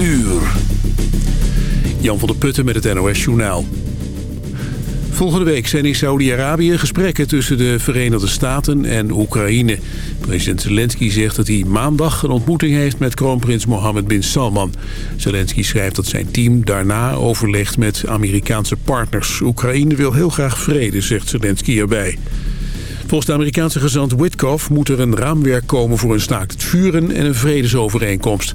uur. Jan van der Putten met het NOS Journaal. Volgende week zijn in Saudi-Arabië gesprekken tussen de Verenigde Staten en Oekraïne. President Zelensky zegt dat hij maandag een ontmoeting heeft met kroonprins Mohammed bin Salman. Zelensky schrijft dat zijn team daarna overlegt met Amerikaanse partners. Oekraïne wil heel graag vrede, zegt Zelensky erbij. Volgens de Amerikaanse gezant Witkoff moet er een raamwerk komen voor een staakt het vuren en een vredesovereenkomst.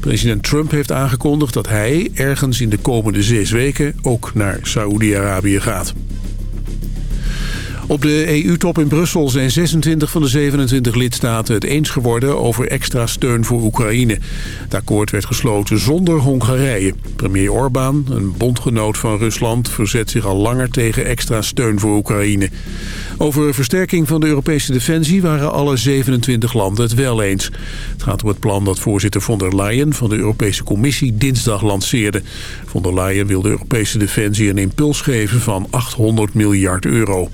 President Trump heeft aangekondigd dat hij ergens in de komende zes weken ook naar Saoedi-Arabië gaat. Op de EU-top in Brussel zijn 26 van de 27 lidstaten het eens geworden over extra steun voor Oekraïne. Het akkoord werd gesloten zonder Hongarije. Premier Orbán, een bondgenoot van Rusland, verzet zich al langer tegen extra steun voor Oekraïne. Over versterking van de Europese defensie waren alle 27 landen het wel eens. Het gaat om het plan dat voorzitter von der Leyen van de Europese Commissie dinsdag lanceerde. Von der Leyen wil de Europese defensie een impuls geven van 800 miljard euro.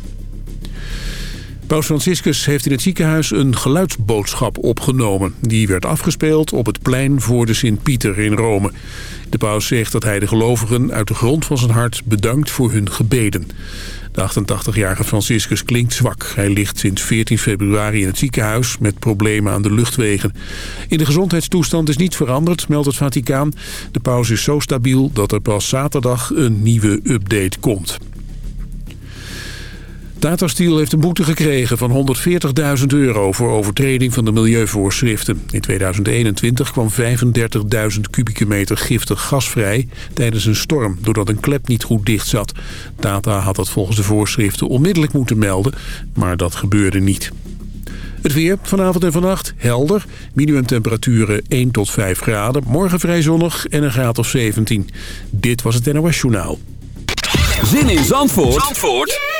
Paus Franciscus heeft in het ziekenhuis een geluidsboodschap opgenomen. Die werd afgespeeld op het plein voor de Sint-Pieter in Rome. De paus zegt dat hij de gelovigen uit de grond van zijn hart bedankt voor hun gebeden. De 88-jarige Franciscus klinkt zwak. Hij ligt sinds 14 februari in het ziekenhuis met problemen aan de luchtwegen. In de gezondheidstoestand is niets veranderd, meldt het Vaticaan. De paus is zo stabiel dat er pas zaterdag een nieuwe update komt. Tata Steel heeft een boete gekregen van 140.000 euro voor overtreding van de milieuvoorschriften. In 2021 kwam 35.000 kubieke meter giftig gas vrij tijdens een storm, doordat een klep niet goed dicht zat. Tata had dat volgens de voorschriften onmiddellijk moeten melden, maar dat gebeurde niet. Het weer vanavond en vannacht helder. Minimumtemperaturen 1 tot 5 graden. Morgen vrij zonnig en een graad of 17. Dit was het NOS Journaal. Zin in Zandvoort, Zandvoort?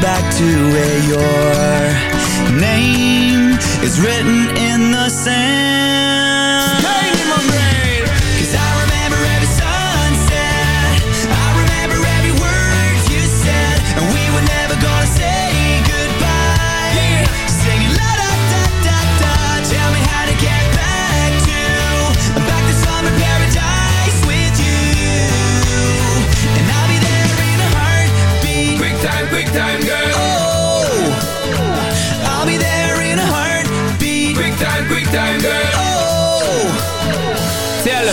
back to where your name is written in the sand.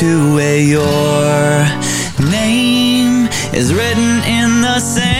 to where your name is written in the sand.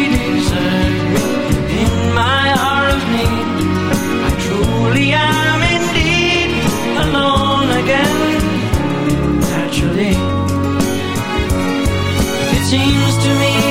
Again. Naturally, it seems to me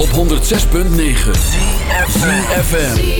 op 106.9 FM.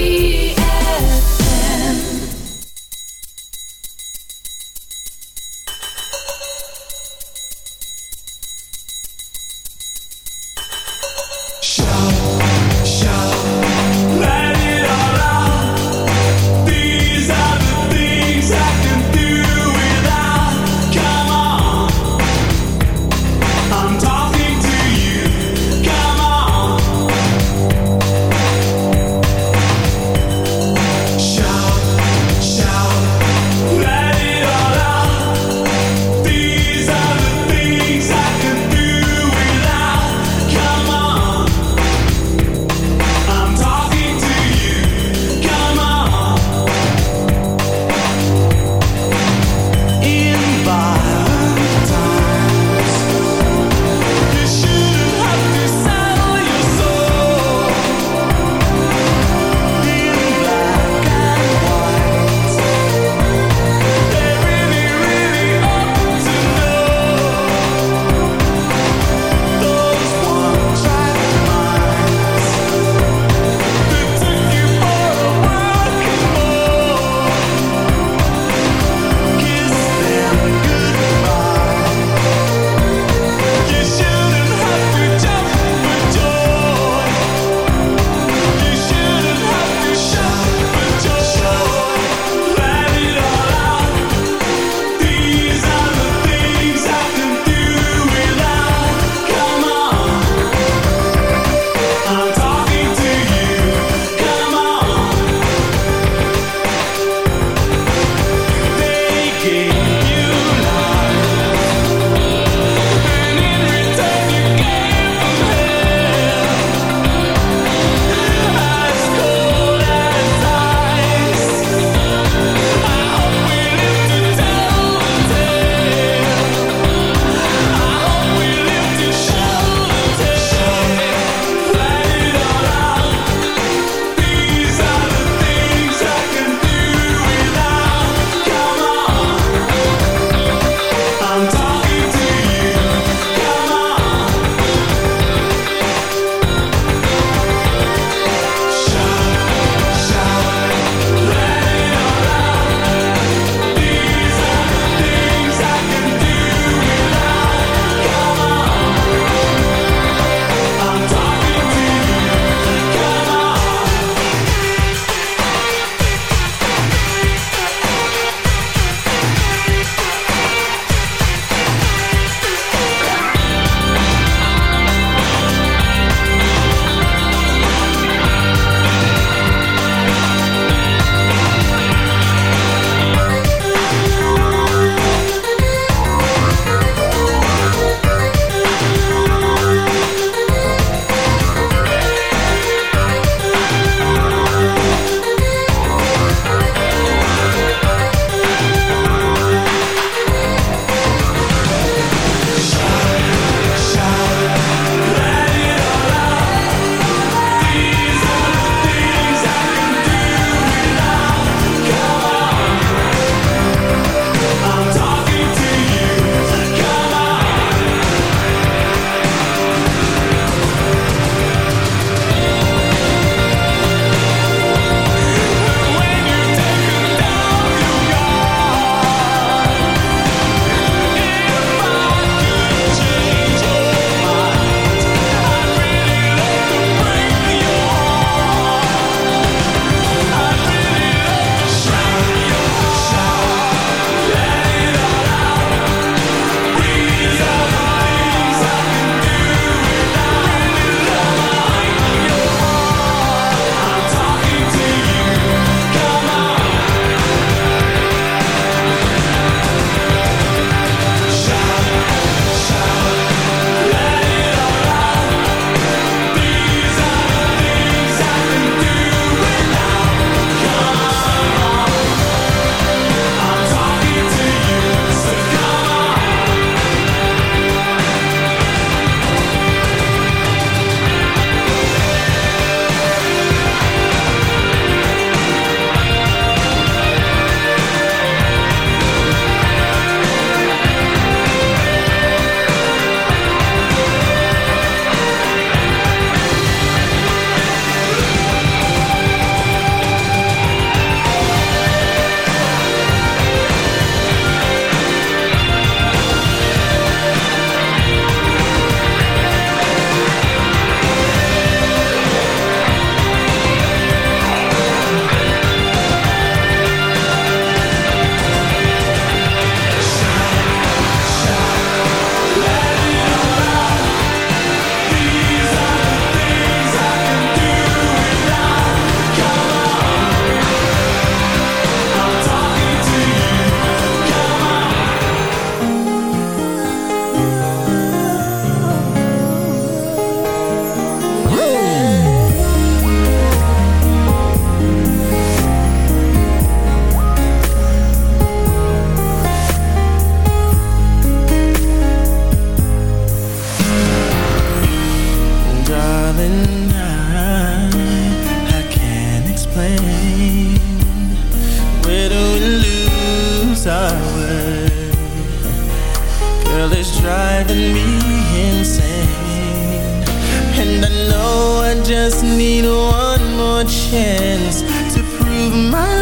Just need one more chance to prove my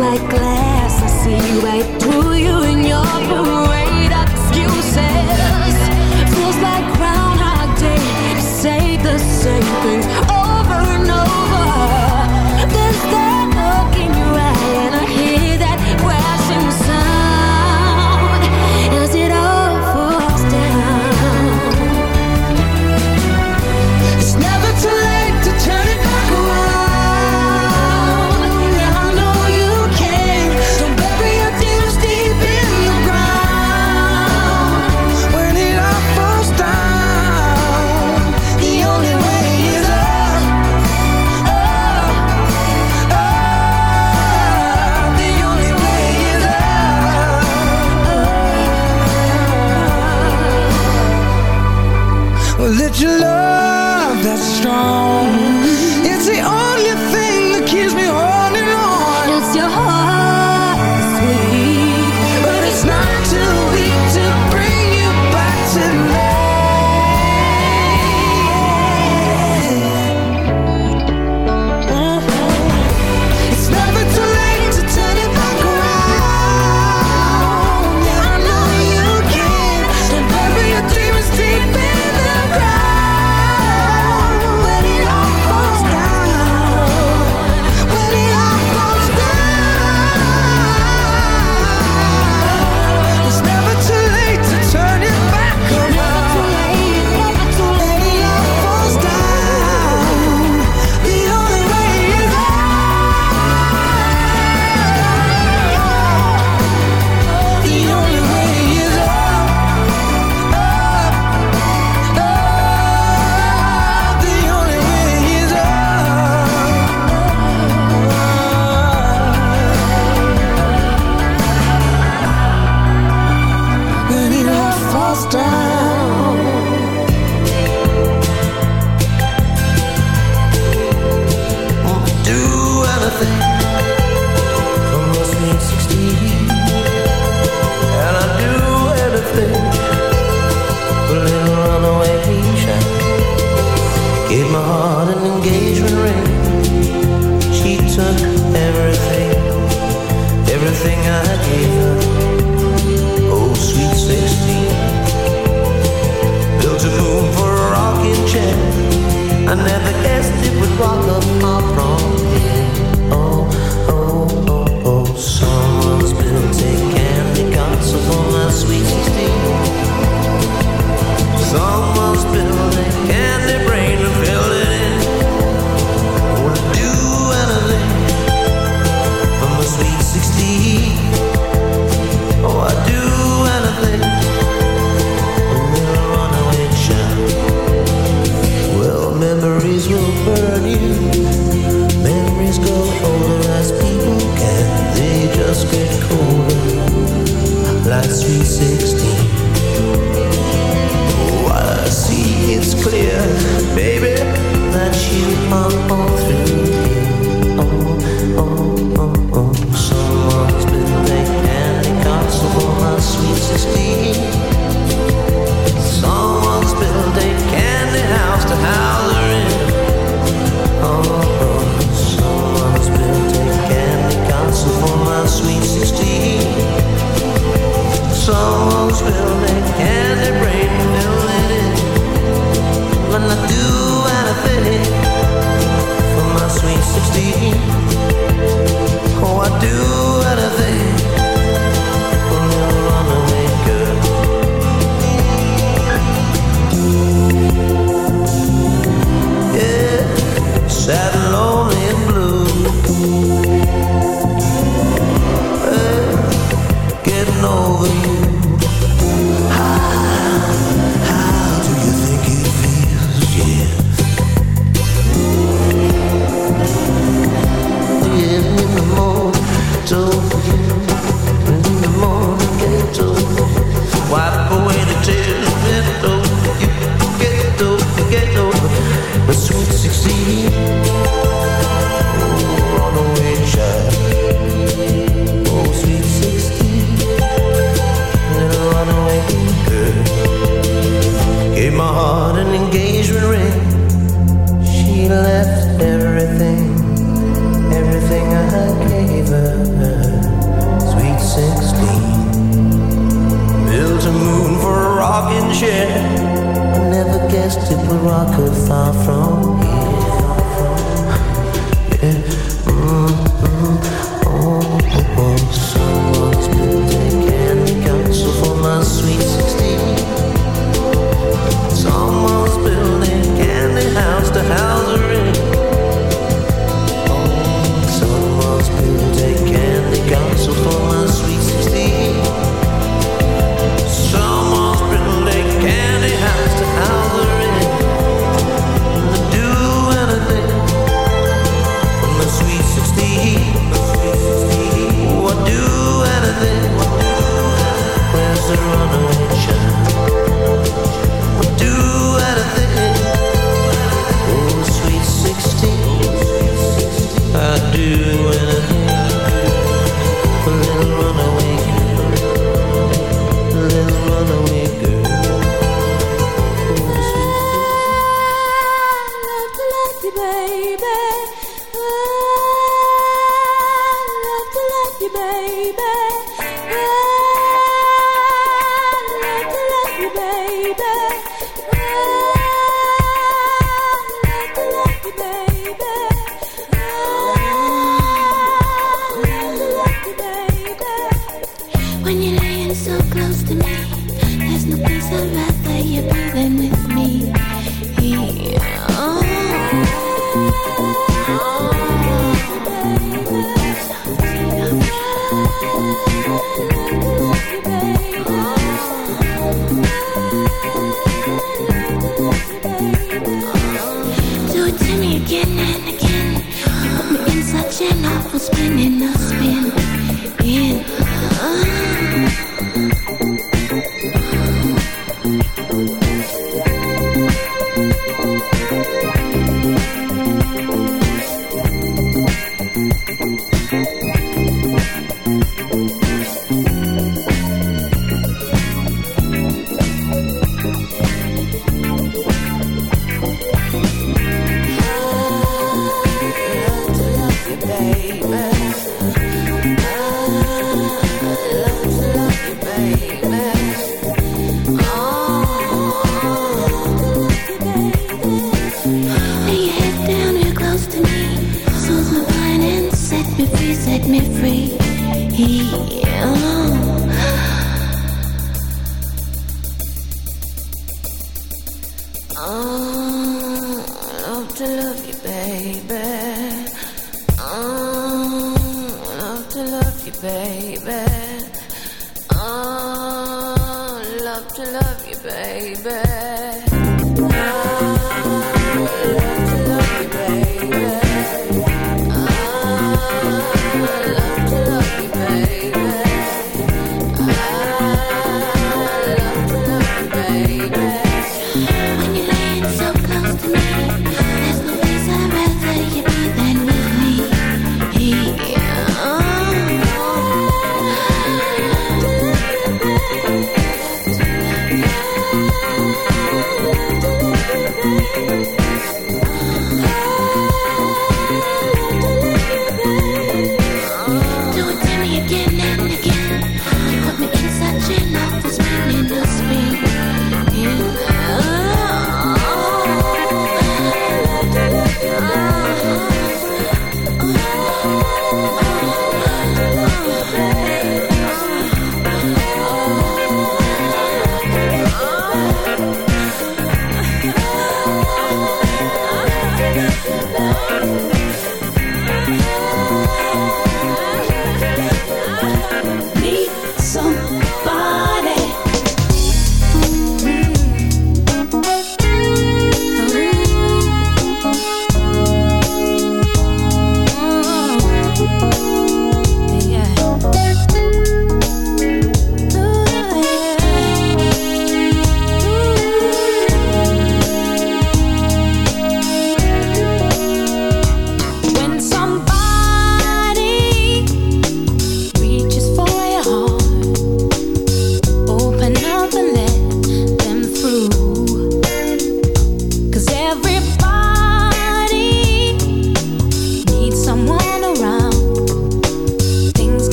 like glass. I see right through you and your parade.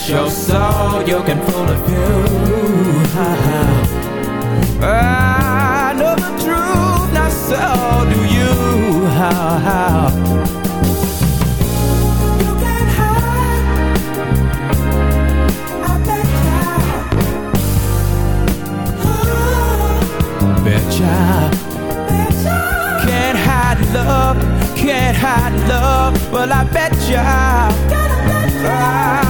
wash your soul You can fool a few I know the truth, not so do you How, how Betcha. betcha. Can't hide love, can't hide love. Well, I bet ya. Gotta bet ya.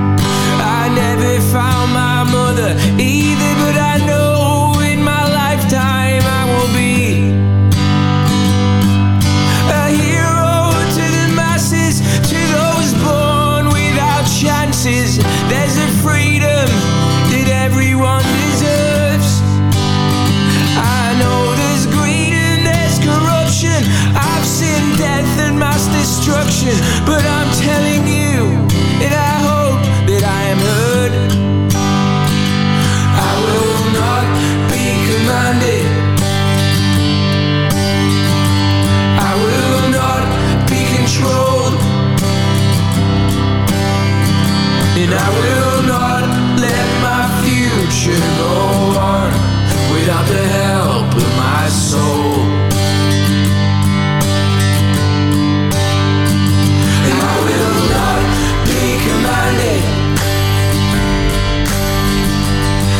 without the help of my soul. I will not be commanded.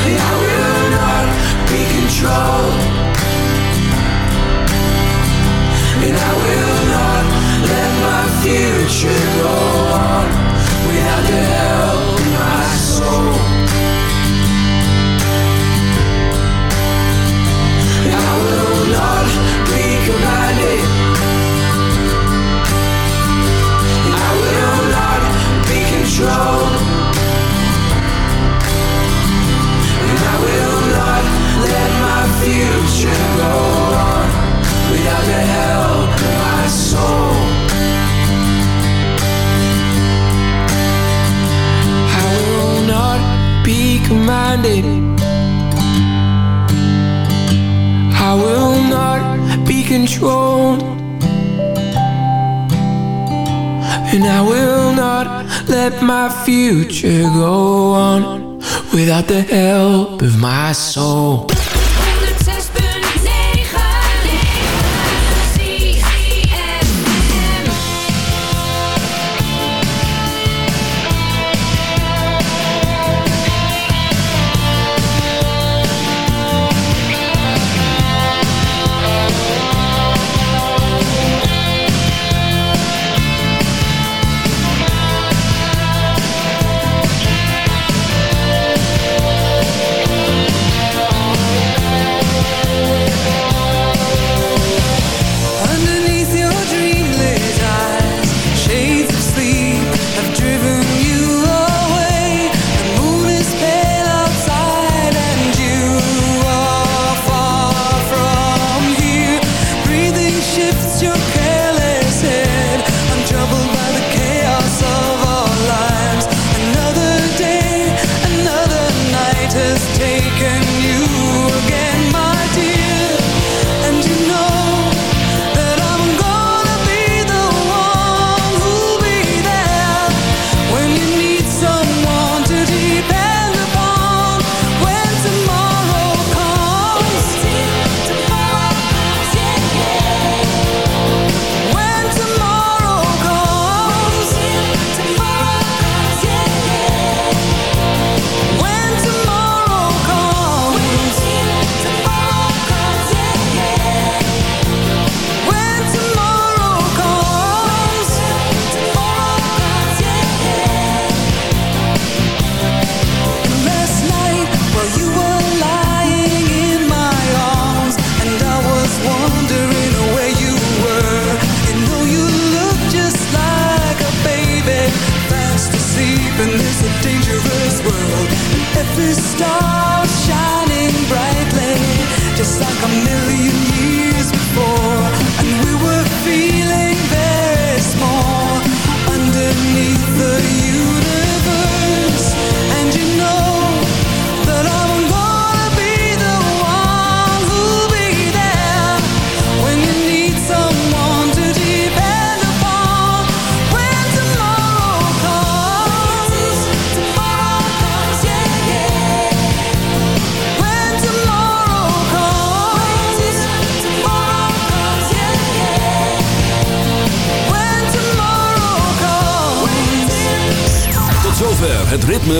And I will not be controlled. And I will not let my future go